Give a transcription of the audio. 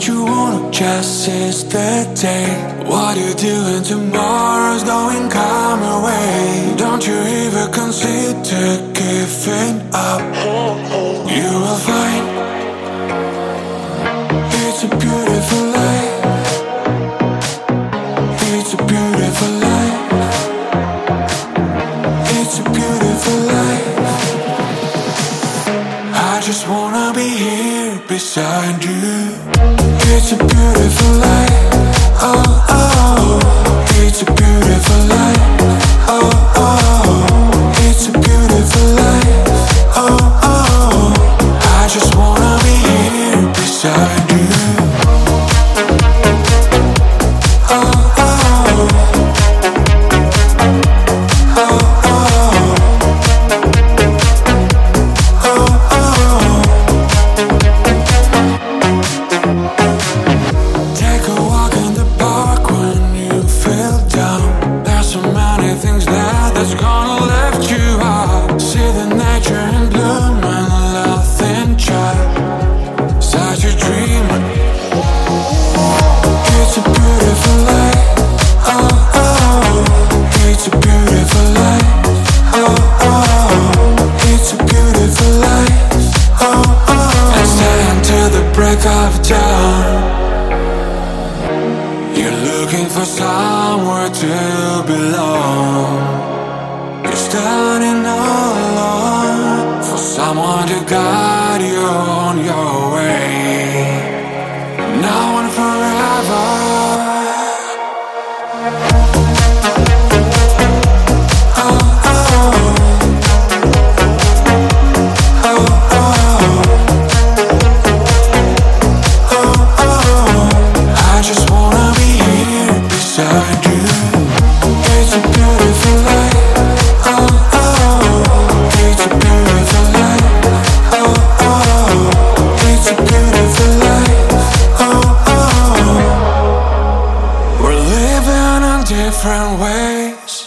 what you want, just seize the day. What you doing tomorrow's going come away. Don't you ever consider giving up? You will find it's a beautiful life. It's a beautiful life. It's a beautiful life. I just wanna be here beside you. It's a beautiful life. Oh. Gonna lift you up. See the nature in bloom and love in. Such a. It's a beautiful life. Oh, oh oh. It's a beautiful life. Oh oh. oh. It's a beautiful life. Oh oh. And stay until the break of dawn. You're looking for somewhere to belong. Standing all alone for someone to guide different ways.